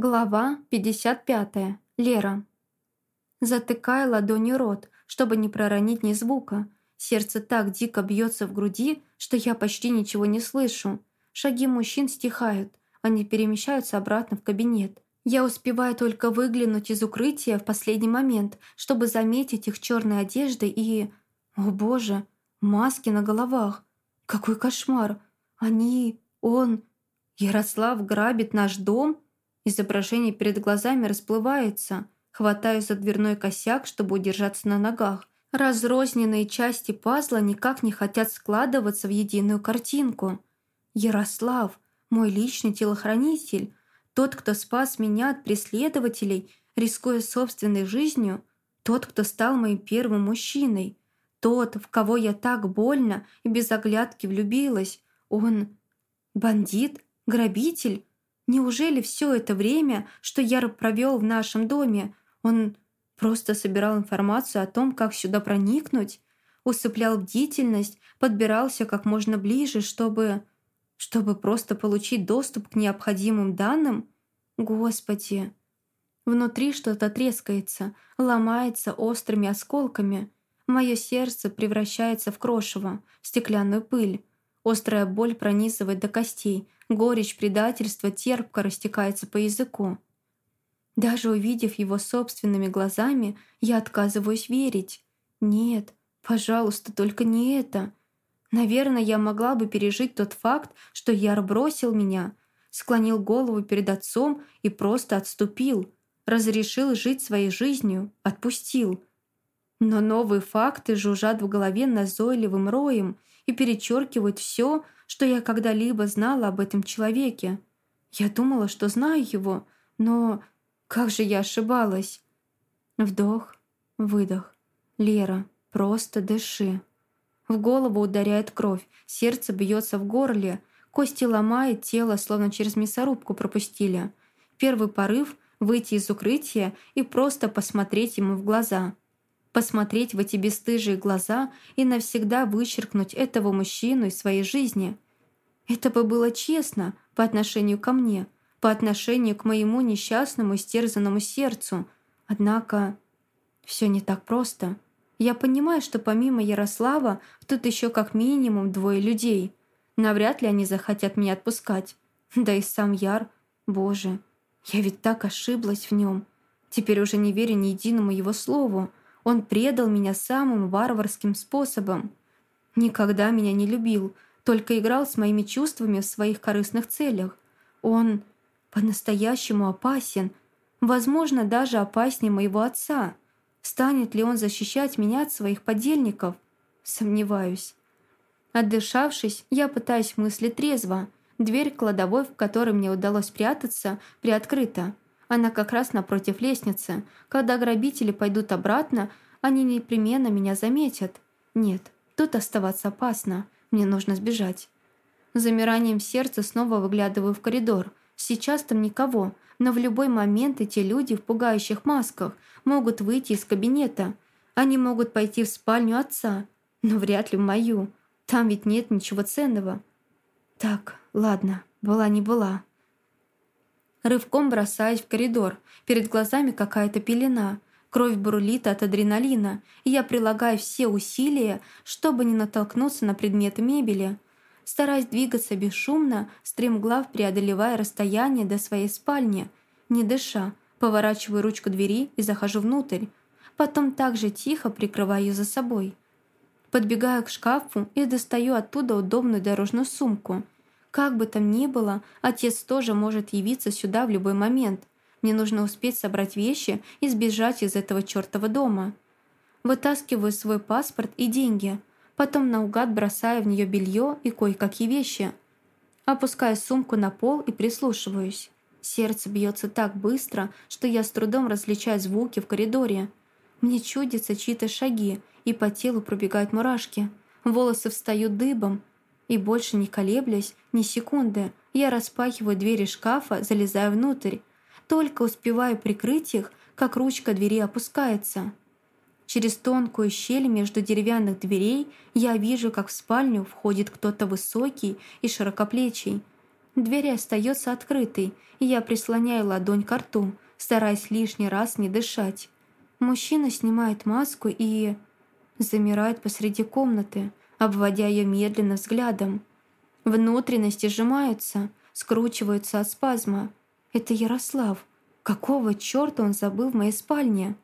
Глава 55. Лера. Затыкая ладонью рот, чтобы не проронить ни звука. Сердце так дико бьется в груди, что я почти ничего не слышу. Шаги мужчин стихают, они перемещаются обратно в кабинет. Я успеваю только выглянуть из укрытия в последний момент, чтобы заметить их черной одежды и... О боже, маски на головах. Какой кошмар. Они... он... Ярослав грабит наш дом? Изображение перед глазами расплывается. Хватаю за дверной косяк, чтобы удержаться на ногах. Разрозненные части пазла никак не хотят складываться в единую картинку. Ярослав, мой личный телохранитель, тот, кто спас меня от преследователей, рискуя собственной жизнью, тот, кто стал моим первым мужчиной, тот, в кого я так больно и без оглядки влюбилась, он бандит, грабитель, Неужели все это время, что Яр провел в нашем доме, он просто собирал информацию о том, как сюда проникнуть, усыплял бдительность, подбирался как можно ближе, чтобы... чтобы просто получить доступ к необходимым данным? Господи! Внутри что-то трескается, ломается острыми осколками. Мое сердце превращается в крошево, в стеклянную пыль. Острая боль пронизывает до костей, горечь предательства терпко растекается по языку. Даже увидев его собственными глазами, я отказываюсь верить. Нет, пожалуйста, только не это. Наверное, я могла бы пережить тот факт, что Яр бросил меня, склонил голову перед отцом и просто отступил, разрешил жить своей жизнью, отпустил. Но новые факты жужжат в голове назойливым роем и перечеркивают все, что я когда-либо знала об этом человеке. Я думала, что знаю его, но как же я ошибалась. Вдох, выдох. Лера, просто дыши. В голову ударяет кровь, сердце бьется в горле, кости ломает тело, словно через мясорубку пропустили. Первый порыв — выйти из укрытия и просто посмотреть ему в глаза — посмотреть в эти бесстыжие глаза и навсегда вычеркнуть этого мужчину из своей жизни. Это бы было честно по отношению ко мне, по отношению к моему несчастному стерзанному сердцу. Однако все не так просто. Я понимаю, что помимо Ярослава тут еще как минимум двое людей. Навряд ли они захотят меня отпускать. Да и сам Яр, боже, я ведь так ошиблась в нем. Теперь уже не верю ни единому его слову. Он предал меня самым варварским способом. Никогда меня не любил, только играл с моими чувствами в своих корыстных целях. Он по-настоящему опасен, возможно, даже опаснее моего отца. Станет ли он защищать меня от своих подельников? Сомневаюсь. Отдышавшись, я пытаюсь мыслить трезво. Дверь кладовой, в которой мне удалось прятаться, приоткрыта. Она как раз напротив лестницы. Когда грабители пойдут обратно, они непременно меня заметят. Нет, тут оставаться опасно. Мне нужно сбежать. Замиранием сердца снова выглядываю в коридор. Сейчас там никого, но в любой момент эти люди в пугающих масках могут выйти из кабинета. Они могут пойти в спальню отца, но вряд ли в мою. Там ведь нет ничего ценного. Так, ладно, была не была. Рывком бросаюсь в коридор. Перед глазами какая-то пелена. Кровь бурлит от адреналина, и я прилагаю все усилия, чтобы не натолкнуться на предметы мебели. Стараясь двигаться бесшумно, стремглав преодолевая расстояние до своей спальни. Не дыша, поворачиваю ручку двери и захожу внутрь. Потом также тихо прикрываю ее за собой. Подбегаю к шкафу и достаю оттуда удобную дорожную сумку – как бы там ни было, отец тоже может явиться сюда в любой момент. Мне нужно успеть собрать вещи и сбежать из этого чертова дома. Вытаскиваю свой паспорт и деньги, потом наугад бросаю в нее белье и кое-какие вещи. Опускаю сумку на пол и прислушиваюсь. Сердце бьется так быстро, что я с трудом различаю звуки в коридоре. Мне чудятся чьи-то шаги, и по телу пробегают мурашки. Волосы встают дыбом, и больше не колеблясь ни секунды, я распахиваю двери шкафа, залезаю внутрь. Только успеваю прикрыть их, как ручка двери опускается. Через тонкую щель между деревянных дверей я вижу, как в спальню входит кто-то высокий и широкоплечий. Дверь остается открытой, и я прислоняю ладонь к рту, стараясь лишний раз не дышать. Мужчина снимает маску и... замирает посреди комнаты, обводя ее медленно взглядом. Внутренности сжимаются, скручиваются от спазма. Это Ярослав. Какого чёрта он забыл в моей спальне?»